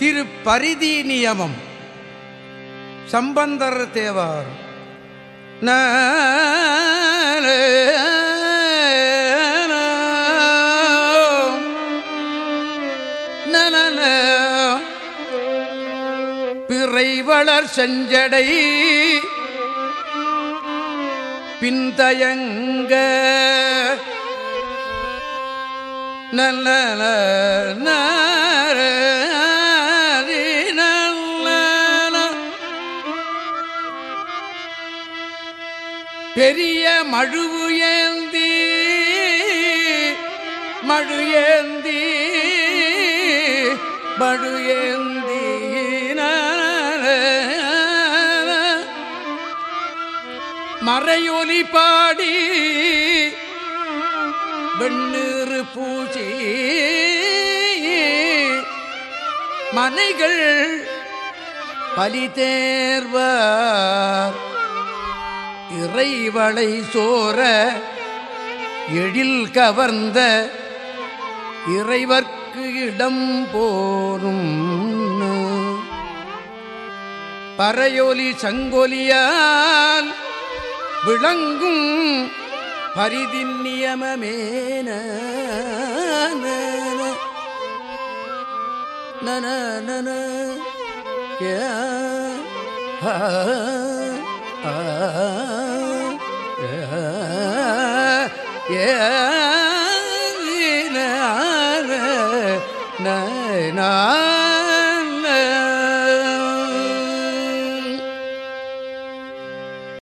திரு பரிதி நியமம் சம்பந்தர் தேவார் ந பிறை வளர் செஞ்சடை பின்தயங்க. நல்ல பெரிய மழுவு ஏந்தி மழு ஏந்தி மழு ஏந்தி மறையொலி பாடி வெண்ணீறு பூச்சி மனைகள் பலி தேர்வார். இறைவளை சோர எழில் கவர்ந்த இறைவர்க்கு இடம் போரும். பறையொலி சங்கொலியால் விளங்கும் பரிதின் நியமமேன. நன நன ஏ ந